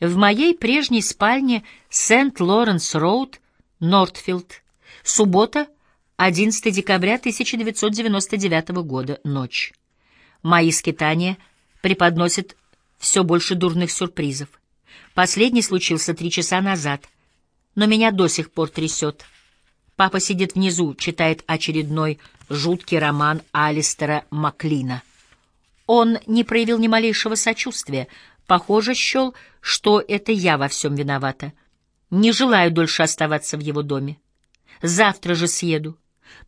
В моей прежней спальне Сент-Лоренс-Роуд, Нортфилд. Суббота, 11 декабря 1999 года, ночь. Мои скитания преподносят все больше дурных сюрпризов. Последний случился три часа назад, но меня до сих пор трясет. Папа сидит внизу, читает очередной жуткий роман Алистера Маклина. Он не проявил ни малейшего сочувствия, похоже, счел, что это я во всем виновата. Не желаю дольше оставаться в его доме. Завтра же съеду.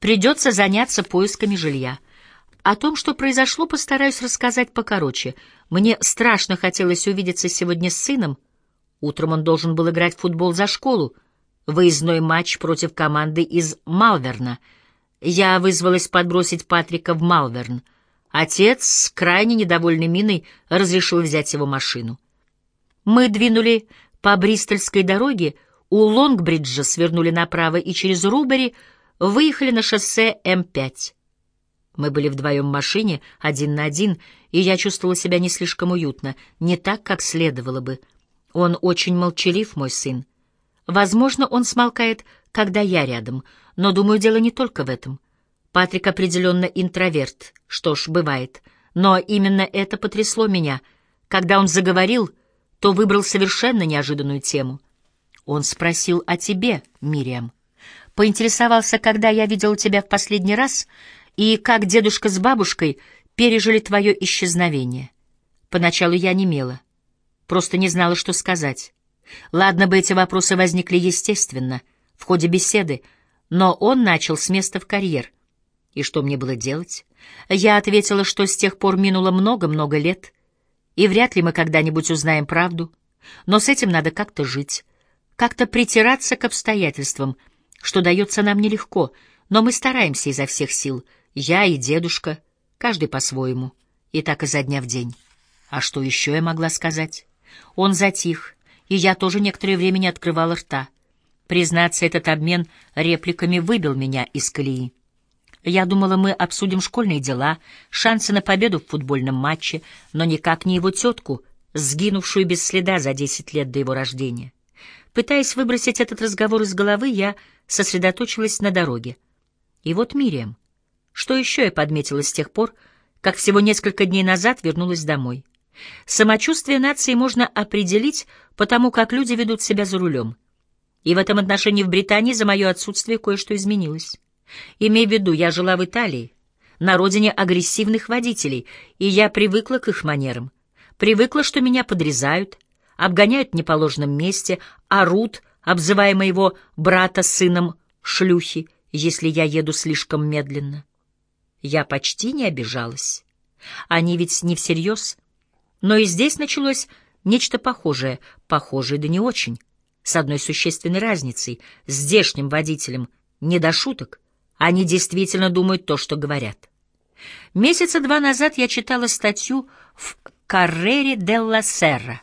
Придется заняться поисками жилья. О том, что произошло, постараюсь рассказать покороче. Мне страшно хотелось увидеться сегодня с сыном. Утром он должен был играть в футбол за школу. Выездной матч против команды из Малверна. Я вызвалась подбросить Патрика в Малверн. Отец с крайне недовольной миной разрешил взять его машину. Мы двинули по Бристольской дороге, у Лонгбриджа свернули направо и через Рубери выехали на шоссе М5. Мы были вдвоем в машине, один на один, и я чувствовала себя не слишком уютно, не так, как следовало бы. Он очень молчалив, мой сын. Возможно, он смолкает, когда я рядом, но, думаю, дело не только в этом. Патрик определенно интроверт, что ж, бывает. Но именно это потрясло меня. Когда он заговорил, то выбрал совершенно неожиданную тему. Он спросил о тебе, Мириам. Поинтересовался, когда я видел тебя в последний раз — и как дедушка с бабушкой пережили твое исчезновение. Поначалу я немела, просто не знала, что сказать. Ладно бы эти вопросы возникли естественно, в ходе беседы, но он начал с места в карьер. И что мне было делать? Я ответила, что с тех пор минуло много-много лет, и вряд ли мы когда-нибудь узнаем правду, но с этим надо как-то жить, как-то притираться к обстоятельствам, что дается нам нелегко, но мы стараемся изо всех сил — я и дедушка, каждый по-своему, и так изо дня в день. А что еще я могла сказать? Он затих, и я тоже некоторое время не открывала рта. Признаться, этот обмен репликами выбил меня из колеи. Я думала, мы обсудим школьные дела, шансы на победу в футбольном матче, но никак не его тетку, сгинувшую без следа за десять лет до его рождения. Пытаясь выбросить этот разговор из головы, я сосредоточилась на дороге. И вот Мириам. Что еще я подметила с тех пор, как всего несколько дней назад вернулась домой? Самочувствие нации можно определить по тому, как люди ведут себя за рулем. И в этом отношении в Британии за мое отсутствие кое-что изменилось. Имей в виду, я жила в Италии, на родине агрессивных водителей, и я привыкла к их манерам. Привыкла, что меня подрезают, обгоняют в неположенном месте, орут, обзывая моего брата сыном шлюхи, если я еду слишком медленно. Я почти не обижалась. Они ведь не всерьез. Но и здесь началось нечто похожее, похожее да не очень, с одной существенной разницей. Здешним водителям не до шуток, они действительно думают то, что говорят. Месяца два назад я читала статью в «Каррере делла Серра»,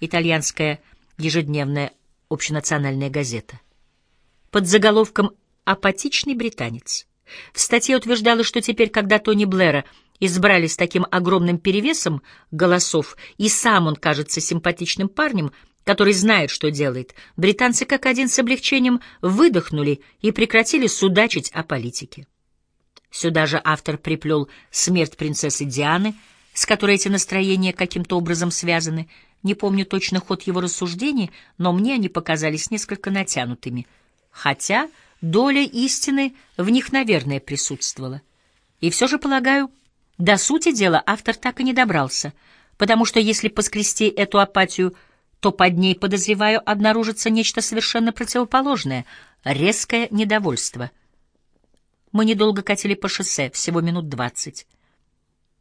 итальянская ежедневная общенациональная газета, под заголовком «Апатичный британец». В статье утверждалось, что теперь, когда Тони Блэра избрали с таким огромным перевесом голосов, и сам он кажется симпатичным парнем, который знает, что делает, британцы как один с облегчением выдохнули и прекратили судачить о политике. Сюда же автор приплел смерть принцессы Дианы, с которой эти настроения каким-то образом связаны. Не помню точно ход его рассуждений, но мне они показались несколько натянутыми. Хотя Доля истины в них, наверное, присутствовала. И все же, полагаю, до сути дела автор так и не добрался, потому что если поскрести эту апатию, то под ней, подозреваю, обнаружится нечто совершенно противоположное — резкое недовольство. Мы недолго катили по шоссе, всего минут двадцать.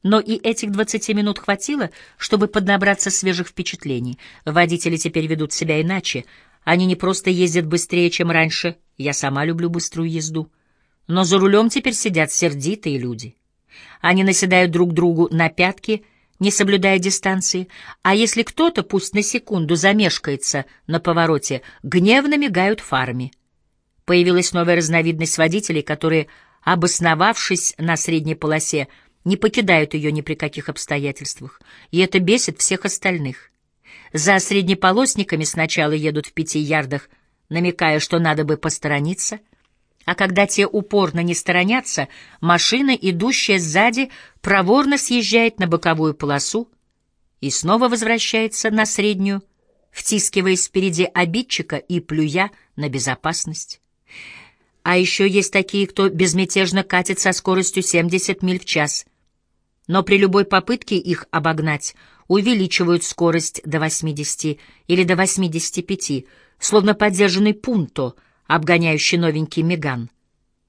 Но и этих двадцати минут хватило, чтобы поднабраться свежих впечатлений. Водители теперь ведут себя иначе — они не просто ездят быстрее, чем раньше, я сама люблю быструю езду, но за рулем теперь сидят сердитые люди. Они наседают друг другу на пятки, не соблюдая дистанции, а если кто-то, пусть на секунду, замешкается на повороте, гневно мигают фарами. Появилась новая разновидность водителей, которые, обосновавшись на средней полосе, не покидают ее ни при каких обстоятельствах, и это бесит всех остальных. За среднеполосниками сначала едут в пяти ярдах, намекая, что надо бы посторониться, а когда те упорно не сторонятся, машина, идущая сзади, проворно съезжает на боковую полосу и снова возвращается на среднюю, втискиваясь впереди обидчика и плюя на безопасность. А еще есть такие, кто безмятежно катит со скоростью 70 миль в час. Но при любой попытке их обогнать увеличивают скорость до 80 или до 85, словно поддержанный пунто, обгоняющий новенький Меган.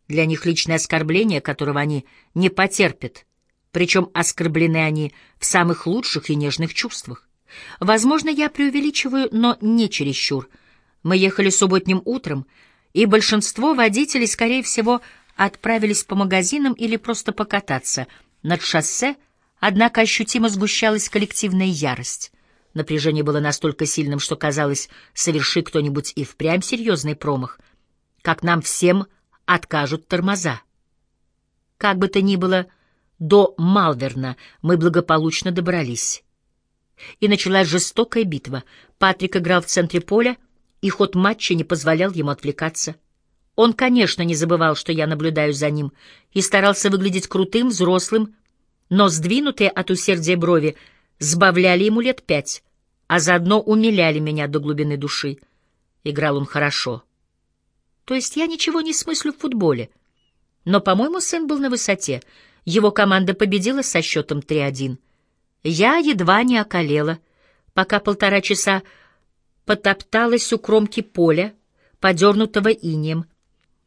Для них личное оскорбление, которого они не потерпят, причем оскорблены они в самых лучших и нежных чувствах. Возможно, я преувеличиваю, но не чересчур. Мы ехали субботним утром, и большинство водителей, скорее всего, отправились по магазинам или просто покататься. Над шоссе, однако, ощутимо сгущалась коллективная ярость. Напряжение было настолько сильным, что казалось, соверши кто-нибудь и впрямь серьезный промах, как нам всем откажут тормоза. Как бы то ни было, до Малверна мы благополучно добрались. И началась жестокая битва. Патрик играл в центре поля, и ход матча не позволял ему отвлекаться. Он, конечно, не забывал, что я наблюдаю за ним, и старался выглядеть крутым, взрослым, но сдвинутые от усердия брови сбавляли ему лет пять, а заодно умиляли меня до глубины души. Играл он хорошо. То есть я ничего не смыслю в футболе. Но, по-моему, сын был на высоте. Его команда победила со счетом 3-1. Я едва не околела, пока полтора часа потопталась у кромки поля, подернутого инеем.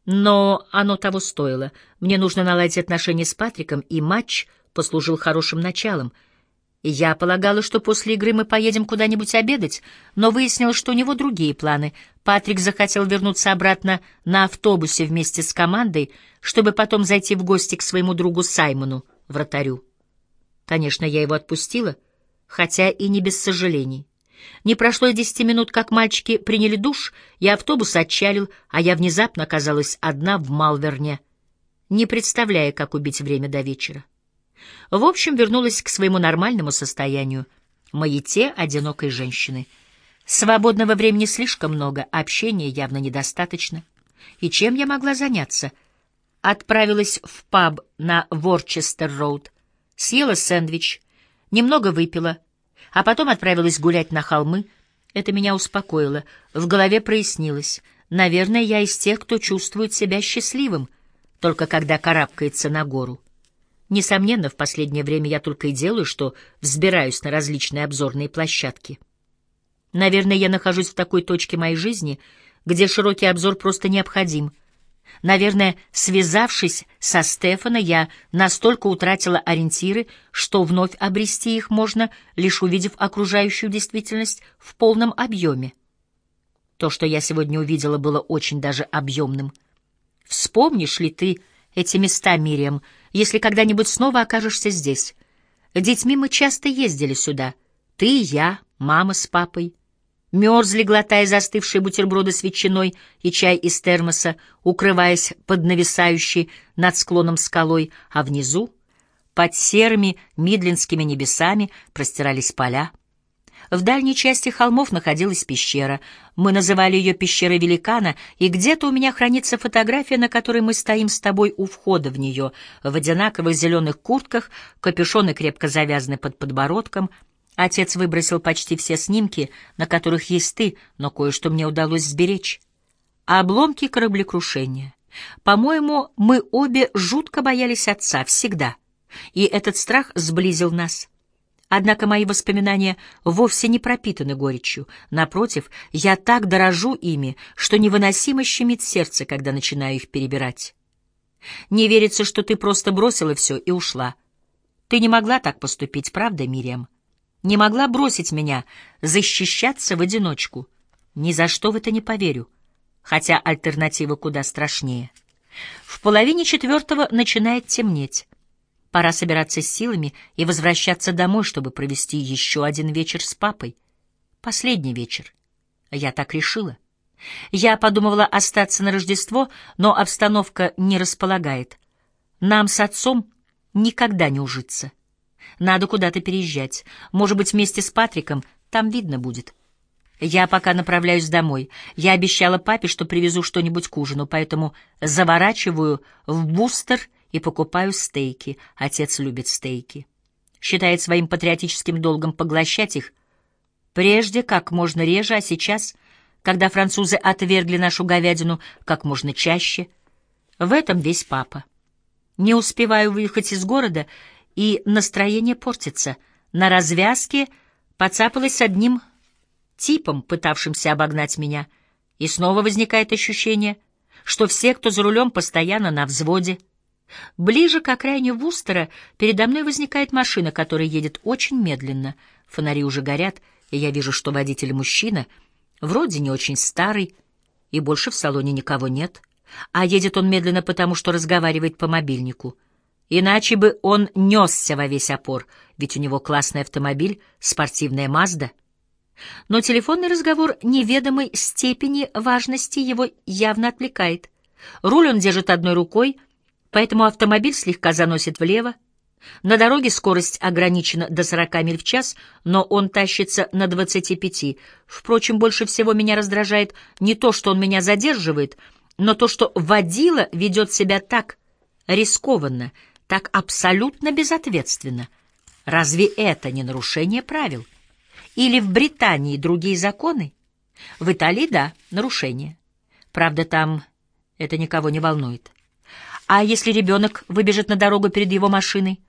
Но оно того стоило. Мне нужно наладить отношения с Патриком, и матч послужил хорошим началом. Я полагала, что после игры мы поедем куда-нибудь обедать, но выяснилось, что у него другие планы. Патрик захотел вернуться обратно на автобусе вместе с командой, чтобы потом зайти в гости к своему другу Саймону, вратарю. Конечно, я его отпустила, хотя и не без сожалений. Не прошло и десяти минут, как мальчики приняли душ, и автобус отчалил, а я внезапно оказалась одна в Малверне, не представляя, как убить время до вечера. В общем, вернулась к своему нормальному состоянию, маяте одинокой женщины. Свободного времени слишком много, общения явно недостаточно. И чем я могла заняться? Отправилась в паб на Ворчестер-роуд, съела сэндвич, немного выпила — а потом отправилась гулять на холмы. Это меня успокоило. В голове прояснилось. Наверное, я из тех, кто чувствует себя счастливым, только когда карабкается на гору. Несомненно, в последнее время я только и делаю, что взбираюсь на различные обзорные площадки. Наверное, я нахожусь в такой точке моей жизни, где широкий обзор просто необходим — Наверное, связавшись со Стефана, я настолько утратила ориентиры, что вновь обрести их можно, лишь увидев окружающую действительность в полном объеме. То, что я сегодня увидела, было очень даже объемным. Вспомнишь ли ты эти места, Мириам, если когда-нибудь снова окажешься здесь? Детьми мы часто ездили сюда. Ты я, мама с папой — мерзли, глотая застывшие бутерброды с ветчиной и чай из термоса, укрываясь под нависающей над склоном скалой, а внизу, под серыми мидлинскими небесами, простирались поля. В дальней части холмов находилась пещера. Мы называли ее пещерой великана, и где-то у меня хранится фотография, на которой мы стоим с тобой у входа в нее, в одинаковых зеленых куртках, капюшоны крепко завязаны под подбородком — Отец выбросил почти все снимки, на которых есть ты, но кое-что мне удалось сберечь. Обломки кораблекрушения. По-моему, мы обе жутко боялись отца, всегда. И этот страх сблизил нас. Однако мои воспоминания вовсе не пропитаны горечью. Напротив, я так дорожу ими, что невыносимо щемит сердце, когда начинаю их перебирать. Не верится, что ты просто бросила все и ушла. Ты не могла так поступить, правда, Мириам? не могла бросить меня, защищаться в одиночку. Ни за что в это не поверю, хотя альтернатива куда страшнее. В половине четвертого начинает темнеть. Пора собираться с силами и возвращаться домой, чтобы провести еще один вечер с папой. Последний вечер. Я так решила. Я подумывала остаться на Рождество, но обстановка не располагает. Нам с отцом никогда не ужиться. Надо куда-то переезжать. Может быть, вместе с Патриком. там видно будет. Я пока направляюсь домой. Я обещала папе, что привезу что-нибудь к ужину, поэтому заворачиваю в бустер и покупаю стейки. Отец любит стейки. Считает своим патриотическим долгом поглощать их. Прежде как можно реже, а сейчас, когда французы отвергли нашу говядину, как можно чаще. В этом весь папа. Не успеваю выехать из города, и настроение портится. На развязке поцапалась с одним типом, пытавшимся обогнать меня, и снова возникает ощущение, что все, кто за рулем, постоянно на взводе. Ближе к окраине Вустера передо мной возникает машина, которая едет очень медленно. Фонари уже горят, и я вижу, что водитель мужчина, вроде не очень старый, и больше в салоне никого нет. А едет он медленно, потому что разговаривает по мобильнику. Иначе бы он несся во весь опор, ведь у него классный автомобиль, спортивная Мазда — но телефонный разговор неведомой степени важности его явно отвлекает. Руль он держит одной рукой, поэтому автомобиль слегка заносит влево. На дороге скорость ограничена до 40 миль в час, но он тащится на 25. Впрочем, больше всего меня раздражает не то, что он меня задерживает, но то, что водила ведет себя так рискованно, так абсолютно безответственно. Разве это не нарушение правил? Или в Британии другие законы? В Италии, да, нарушение. Правда, там это никого не волнует. А если ребенок выбежит на дорогу перед его машиной?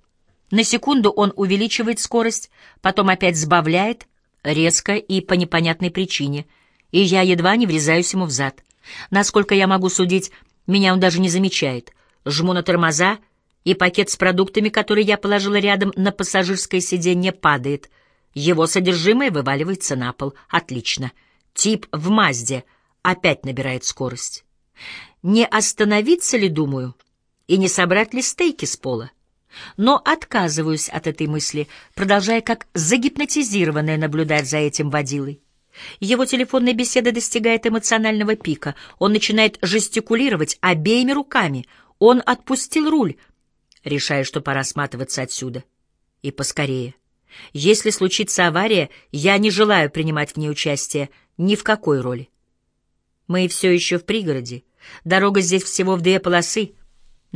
На секунду он увеличивает скорость, потом опять сбавляет, резко и по непонятной причине, и я едва не врезаюсь ему в зад. Насколько я могу судить, меня он даже не замечает. Жму на тормоза, и пакет с продуктами, который я положила рядом на пассажирское сиденье, падает — его содержимое вываливается на пол. Отлично. Тип в Мазде опять набирает скорость. Не остановиться ли, думаю, и не собрать ли стейки с пола? Но отказываюсь от этой мысли, продолжая как загипнотизированная наблюдать за этим водилой. Его телефонная беседа достигает эмоционального пика. Он начинает жестикулировать обеими руками. Он отпустил руль, решая, что пора сматываться отсюда. И поскорее. Если случится авария, я не желаю принимать в ней участие ни в какой роли. Мы все еще в пригороде. Дорога здесь всего в две полосы.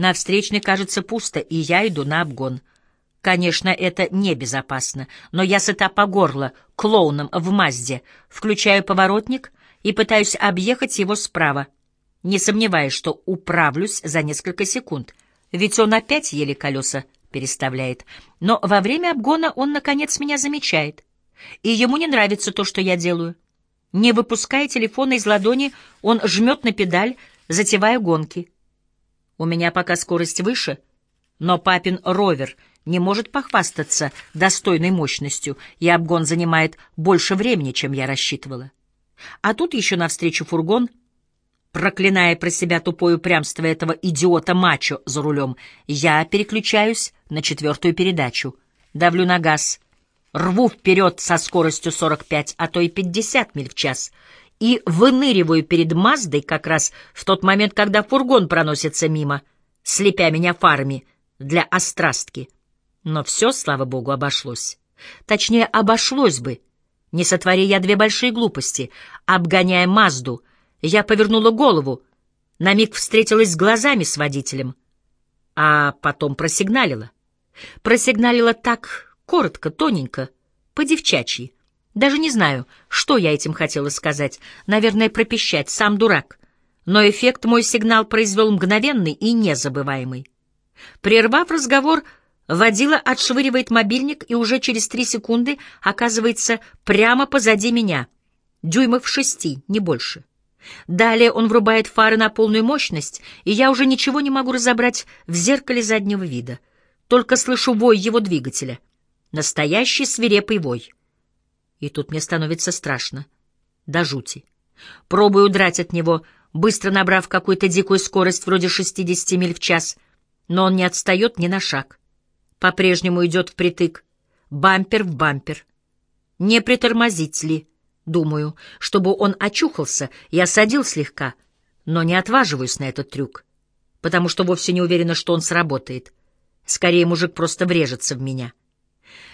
На встречной кажется пусто, и я иду на обгон. Конечно, это небезопасно, но я сыта по горло клоуном в Мазде, включаю поворотник и пытаюсь объехать его справа, не сомневаясь, что управлюсь за несколько секунд, ведь он опять еле колеса переставляет. Но во время обгона он, наконец, меня замечает. И ему не нравится то, что я делаю. Не выпуская телефона из ладони, он жмет на педаль, затевая гонки. У меня пока скорость выше, но папин ровер не может похвастаться достойной мощностью, и обгон занимает больше времени, чем я рассчитывала. А тут еще навстречу фургон — Проклиная про себя тупое упрямство этого идиота-мачо за рулем, я переключаюсь на четвертую передачу. Давлю на газ, рву вперед со скоростью 45, а то и 50 миль в час, и выныриваю перед Маздой как раз в тот момент, когда фургон проносится мимо, слепя меня фарами для острастки. Но все, слава богу, обошлось. Точнее, обошлось бы, не сотвори я две большие глупости, обгоняя Мазду — я повернула голову, на миг встретилась с глазами с водителем, а потом просигналила. Просигналила так коротко, тоненько, по-девчачьи. Даже не знаю, что я этим хотела сказать. Наверное, пропищать, сам дурак. Но эффект мой сигнал произвел мгновенный и незабываемый. Прервав разговор, водила отшвыривает мобильник и уже через три секунды оказывается прямо позади меня. Дюймов шести, не больше. Далее он врубает фары на полную мощность, и я уже ничего не могу разобрать в зеркале заднего вида. Только слышу вой его двигателя. Настоящий свирепый вой. И тут мне становится страшно. До жути. Пробую удрать от него, быстро набрав какую-то дикую скорость вроде 60 миль в час, но он не отстает ни на шаг. По-прежнему идет впритык, бампер в бампер. Не притормозить ли? Думаю, чтобы он очухался и осадил слегка, но не отваживаюсь на этот трюк, потому что вовсе не уверена, что он сработает. Скорее, мужик просто врежется в меня.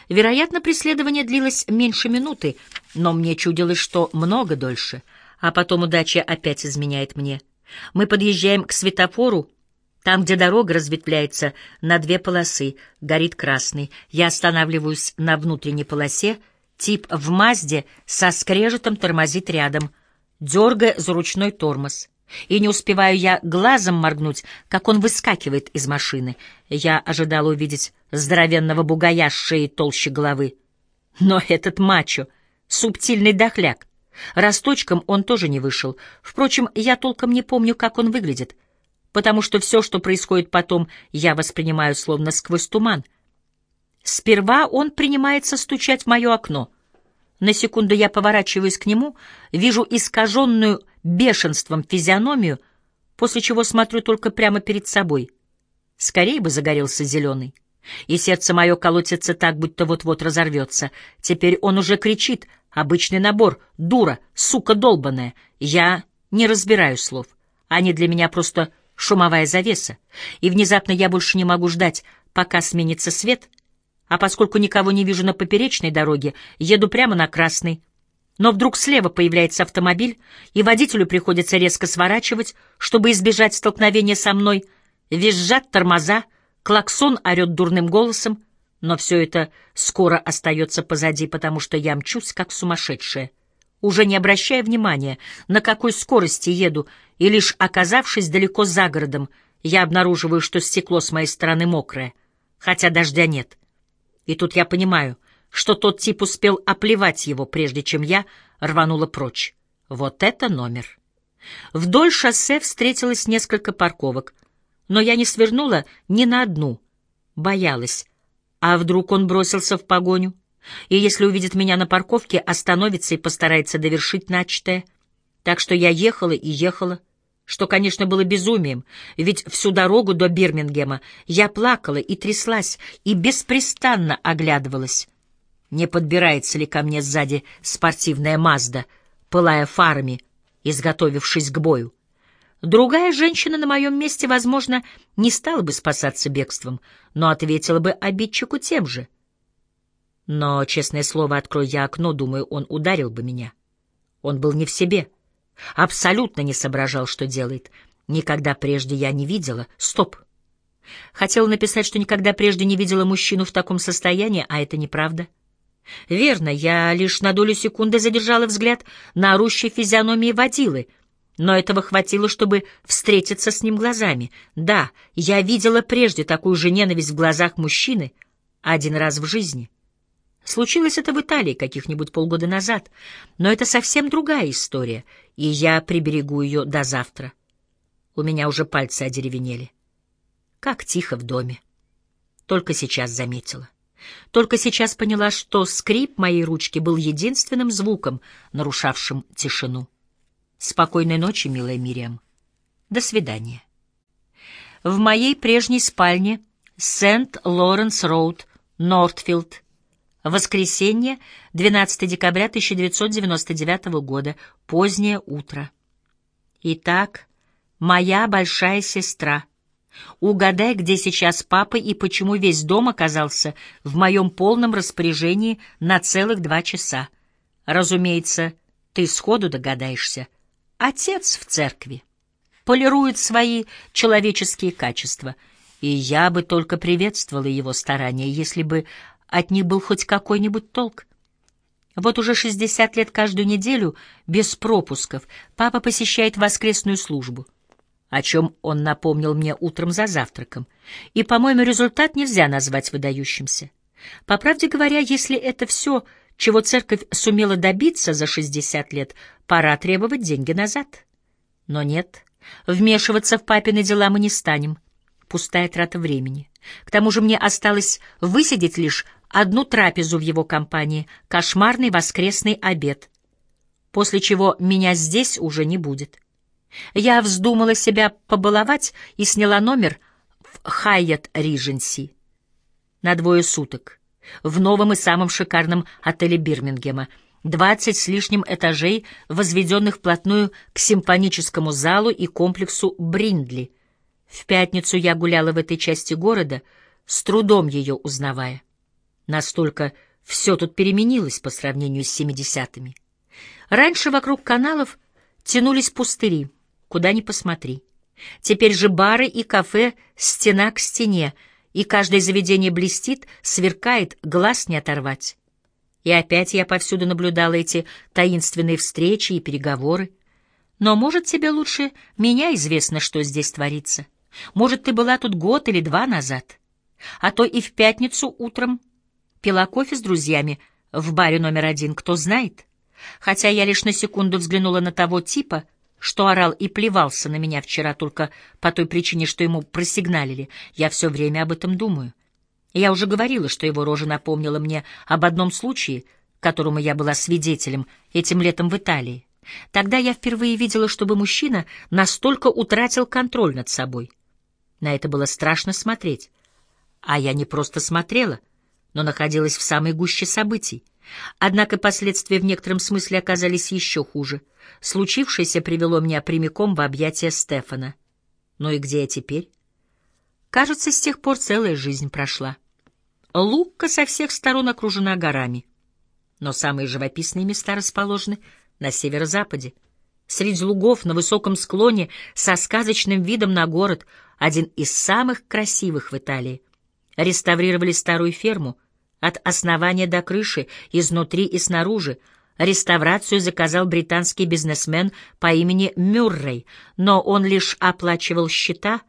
Вероятно, преследование длилось меньше минуты, но мне чудилось, что много дольше, а потом удача опять изменяет мне. Мы подъезжаем к светофору, там, где дорога разветвляется на две полосы, горит красный. Я останавливаюсь на внутренней полосе, тип в Мазде со скрежетом тормозит рядом, дергая за ручной тормоз. И не успеваю я глазом моргнуть, как он выскакивает из машины. Я ожидал увидеть здоровенного бугая с шеей толще головы. Но этот мачо — субтильный дохляк. Росточком он тоже не вышел. Впрочем, я толком не помню, как он выглядит, потому что все, что происходит потом, я воспринимаю словно сквозь туман. Сперва он принимается стучать в мое окно. На секунду я поворачиваюсь к нему, вижу искаженную бешенством физиономию, после чего смотрю только прямо перед собой. Скорее бы загорелся зеленый. И сердце мое колотится так, будто вот-вот разорвется. Теперь он уже кричит. Обычный набор. Дура, сука долбаная. Я не разбираю слов. Они для меня просто шумовая завеса. И внезапно я больше не могу ждать, пока сменится свет. А поскольку никого не вижу на поперечной дороге, еду прямо на красный. Но вдруг слева появляется автомобиль, и водителю приходится резко сворачивать, чтобы избежать столкновения со мной. Визжат тормоза, клаксон орет дурным голосом, но все это скоро остается позади, потому что я мчусь, как сумасшедшая. Уже не обращая внимания, на какой скорости еду, и лишь оказавшись далеко за городом, я обнаруживаю, что стекло с моей стороны мокрое, хотя дождя нет. И тут я понимаю — что тот тип успел оплевать его, прежде чем я рванула прочь. Вот это номер. Вдоль шоссе встретилось несколько парковок, но я не свернула ни на одну. Боялась. А вдруг он бросился в погоню? И если увидит меня на парковке, остановится и постарается довершить начатое. Так что я ехала и ехала, что, конечно, было безумием, ведь всю дорогу до Бирмингема я плакала и тряслась, и беспрестанно оглядывалась. Не подбирается ли ко мне сзади спортивная Мазда, пылая фарами, изготовившись к бою? Другая женщина на моем месте, возможно, не стала бы спасаться бегством, но ответила бы обидчику тем же. Но, честное слово, открой я окно, думаю, он ударил бы меня. Он был не в себе, абсолютно не соображал, что делает. Никогда прежде я не видела. Стоп. Хотела написать, что никогда прежде не видела мужчину в таком состоянии, а это неправда. Верно, я лишь на долю секунды задержала взгляд на орущей физиономии водилы, но этого хватило, чтобы встретиться с ним глазами. Да, я видела прежде такую же ненависть в глазах мужчины один раз в жизни. Случилось это в Италии каких-нибудь полгода назад, но это совсем другая история, и я приберегу ее до завтра. У меня уже пальцы одеревенели. Как тихо в доме. Только сейчас заметила. Только сейчас поняла, что скрип моей ручки был единственным звуком, нарушавшим тишину. Спокойной ночи, милая Мириам. До свидания. В моей прежней спальне Сент-Лоренс-Роуд, Нортфилд. Воскресенье, 12 декабря 1999 года, позднее утро. Итак, моя большая сестра — Угадай, где сейчас папа и почему весь дом оказался в моем полном распоряжении на целых два часа. Разумеется, ты сходу догадаешься. Отец в церкви полирует свои человеческие качества, и я бы только приветствовала его старания, если бы от них был хоть какой-нибудь толк. Вот уже шестьдесят лет каждую неделю, без пропусков, папа посещает воскресную службу — о чем он напомнил мне утром за завтраком, и, по-моему, результат нельзя назвать выдающимся. По правде говоря, если это все, чего церковь сумела добиться за 60 лет, пора требовать деньги назад. Но нет, вмешиваться в папины дела мы не станем. Пустая трата времени. К тому же мне осталось высидеть лишь одну трапезу в его компании, кошмарный воскресный обед, после чего меня здесь уже не будет. Я вздумала себя побаловать и сняла номер в Хайет Ридженси на двое суток в новом и самом шикарном отеле Бирмингема. Двадцать с лишним этажей, возведенных вплотную к симфоническому залу и комплексу Бриндли. В пятницу я гуляла в этой части города, с трудом ее узнавая. Настолько все тут переменилось по сравнению с семидесятыми. Раньше вокруг каналов тянулись пустыри, куда ни посмотри. Теперь же бары и кафе стена к стене, и каждое заведение блестит, сверкает, глаз не оторвать. И опять я повсюду наблюдала эти таинственные встречи и переговоры. Но, может, тебе лучше меня известно, что здесь творится. Может, ты была тут год или два назад. А то и в пятницу утром пила кофе с друзьями в баре номер один, кто знает. Хотя я лишь на секунду взглянула на того типа, что орал и плевался на меня вчера только по той причине, что ему просигналили. Я все время об этом думаю. Я уже говорила, что его рожа напомнила мне об одном случае, которому я была свидетелем этим летом в Италии. Тогда я впервые видела, чтобы мужчина настолько утратил контроль над собой. На это было страшно смотреть. А я не просто смотрела, но находилась в самой гуще событий. Однако последствия в некотором смысле оказались еще хуже. Случившееся привело меня прямиком в объятия Стефана. Ну и где я теперь? Кажется, с тех пор целая жизнь прошла. Лукка со всех сторон окружена горами. Но самые живописные места расположены на северо-западе. Среди лугов на высоком склоне со сказочным видом на город, один из самых красивых в Италии. Реставрировали старую ферму от основания до крыши, изнутри и снаружи. Реставрацию заказал британский бизнесмен по имени Мюррей, но он лишь оплачивал счета.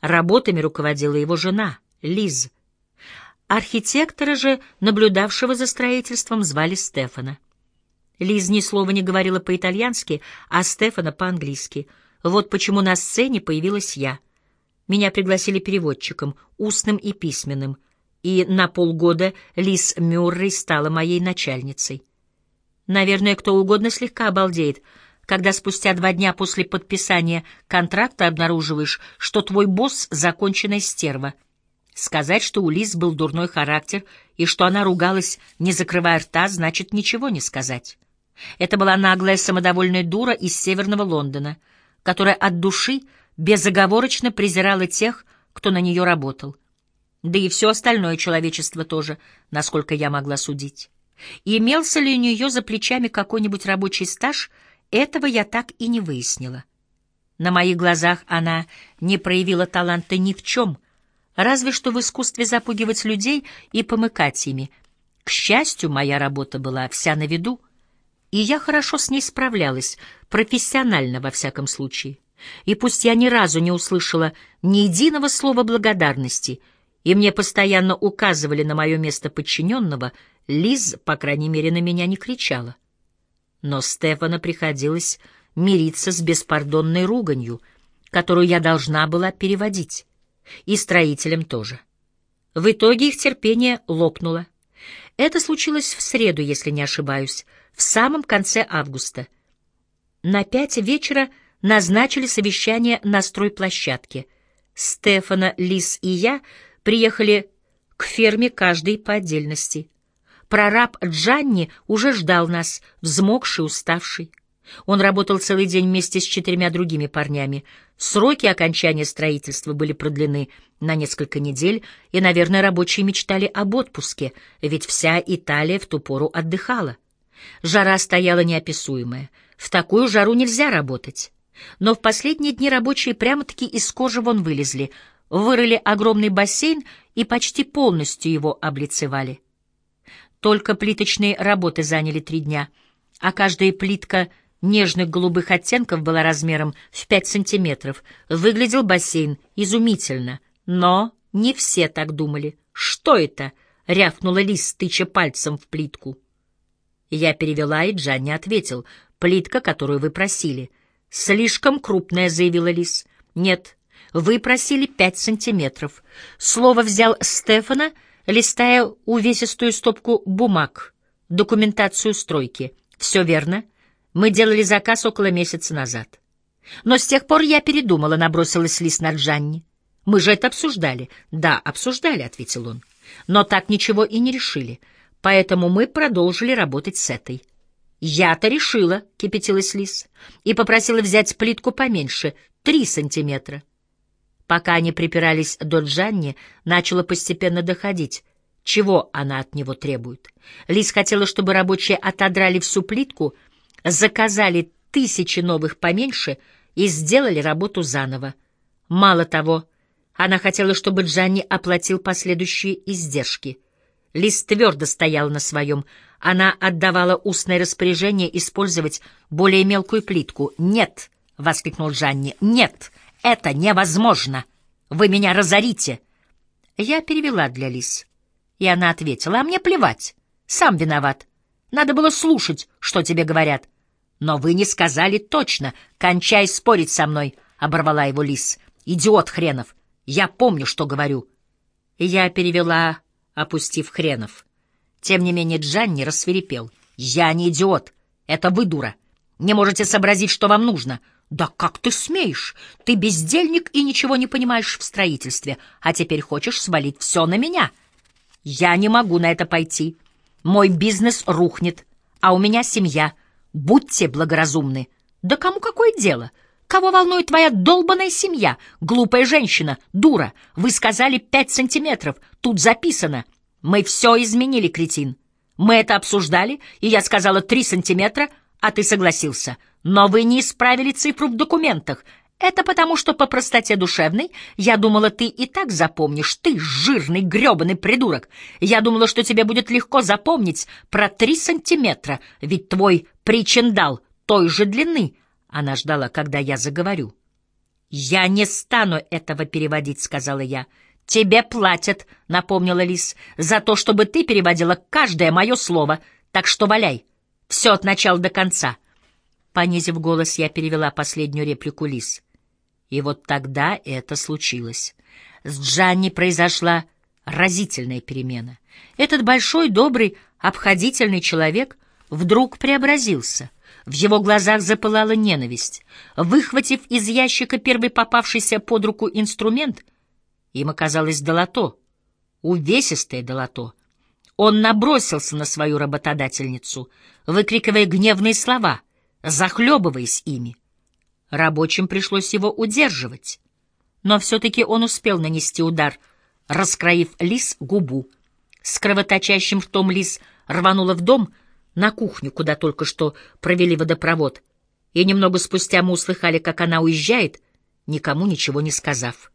Работами руководила его жена, Лиз. Архитектора же, наблюдавшего за строительством, звали Стефана. Лиз ни слова не говорила по-итальянски, а Стефана по-английски. Вот почему на сцене появилась я. Меня пригласили переводчиком, устным и письменным, и на полгода Лиз Мюррей стала моей начальницей. Наверное, кто угодно слегка обалдеет, когда спустя два дня после подписания контракта обнаруживаешь, что твой босс — законченная стерва — Сказать, что у Лиз был дурной характер и что она ругалась, не закрывая рта, значит ничего не сказать. Это была наглая самодовольная дура из северного Лондона, которая от души безоговорочно презирала тех, кто на нее работал. Да и все остальное человечество тоже, насколько я могла судить. Имелся ли у нее за плечами какой-нибудь рабочий стаж, этого я так и не выяснила. На моих глазах она не проявила таланта ни в чем — разве что в искусстве запугивать людей и помыкать ими. К счастью, моя работа была вся на виду, и я хорошо с ней справлялась, профессионально во всяком случае. И пусть я ни разу не услышала ни единого слова благодарности, и мне постоянно указывали на мое место подчиненного, Лиз, по крайней мере, на меня не кричала. Но Стефана приходилось мириться с беспардонной руганью, которую я должна была переводить. И строителям тоже. В итоге их терпение лопнуло. Это случилось в среду, если не ошибаюсь, в самом конце августа. На пять вечера назначили совещание на стройплощадке. Стефана, Лис и я приехали к ферме каждый по отдельности. Прораб Джанни уже ждал нас, взмокший, уставший. Он работал целый день вместе с четырьмя другими парнями. Сроки окончания строительства были продлены на несколько недель, и, наверное, рабочие мечтали об отпуске, ведь вся Италия в ту пору отдыхала. Жара стояла неописуемая. В такую жару нельзя работать. Но в последние дни рабочие прямо-таки из кожи вон вылезли, вырыли огромный бассейн и почти полностью его облицевали. Только плиточные работы заняли три дня, а каждая плитка — нежных голубых оттенков была размером в пять сантиметров. Выглядел бассейн изумительно, но не все так думали. «Что это?» — рявкнула Лис, тыча пальцем в плитку. Я перевела, и Джанни ответил. «Плитка, которую вы просили». «Слишком крупная», — заявила Лис. «Нет, вы просили пять сантиметров». Слово взял Стефана, листая увесистую стопку бумаг, документацию стройки. «Все верно. Мы делали заказ около месяца назад. Но с тех пор я передумала, набросилась Лис на Джанни. Мы же это обсуждали. Да, обсуждали, ответил он. Но так ничего и не решили. Поэтому мы продолжили работать с этой. Я-то решила, кипятилась Лис, и попросила взять плитку поменьше, три сантиметра. Пока они припирались до Джанни, начало постепенно доходить. Чего она от него требует? Лис хотела, чтобы рабочие отодрали всю плитку, заказали тысячи новых поменьше и сделали работу заново. Мало того, она хотела, чтобы Джанни оплатил последующие издержки. Лис твердо стоял на своем. Она отдавала устное распоряжение использовать более мелкую плитку. «Нет!» — воскликнул Джанни. «Нет! Это невозможно! Вы меня разорите!» Я перевела для Лис. И она ответила, «А мне плевать. Сам виноват. Надо было слушать, что тебе говорят. Но вы не сказали точно. Кончай спорить со мной», — оборвала его Лис. «Идиот хренов! Я помню, что говорю». Я перевела, опустив хренов. Тем не менее Джанни рассверепел. «Я не идиот. Это вы, дура. Не можете сообразить, что вам нужно. Да как ты смеешь? Ты бездельник и ничего не понимаешь в строительстве, а теперь хочешь свалить все на меня. Я не могу на это пойти. Мой бизнес рухнет, а у меня семья. Будьте благоразумны. Да кому какое дело? Кого волнует твоя долбаная семья? Глупая женщина, дура. Вы сказали пять сантиметров. Тут записано. Мы все изменили, кретин. Мы это обсуждали, и я сказала три сантиметра, а ты согласился. Но вы не исправили цифру в документах. Это потому, что по простоте душевной я думала, ты и так запомнишь. Ты жирный грёбаный придурок. Я думала, что тебе будет легко запомнить про три сантиметра, ведь твой причиндал той же длины, она ждала, когда я заговорю. «Я не стану этого переводить», — сказала я. «Тебе платят», — напомнила Лис, — «за то, чтобы ты переводила каждое мое слово, так что валяй. Все от начала до конца». Понизив голос, я перевела последнюю реплику Лис. И вот тогда это случилось. С Джанни произошла разительная перемена. Этот большой, добрый, обходительный человек вдруг преобразился — в его глазах запылала ненависть. Выхватив из ящика первый попавшийся под руку инструмент, им оказалось долото, увесистое долото. Он набросился на свою работодательницу, выкрикивая гневные слова, захлебываясь ими. Рабочим пришлось его удерживать, но все-таки он успел нанести удар, раскроив лис губу. С кровоточащим ртом лис рванула в дом — на кухню, куда только что провели водопровод, и немного спустя мы услыхали, как она уезжает, никому ничего не сказав.